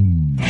Mm.